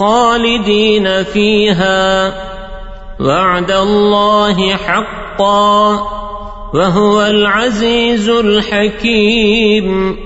خالدين فيها. وعد الله حقا وهو العزيز الحكيم.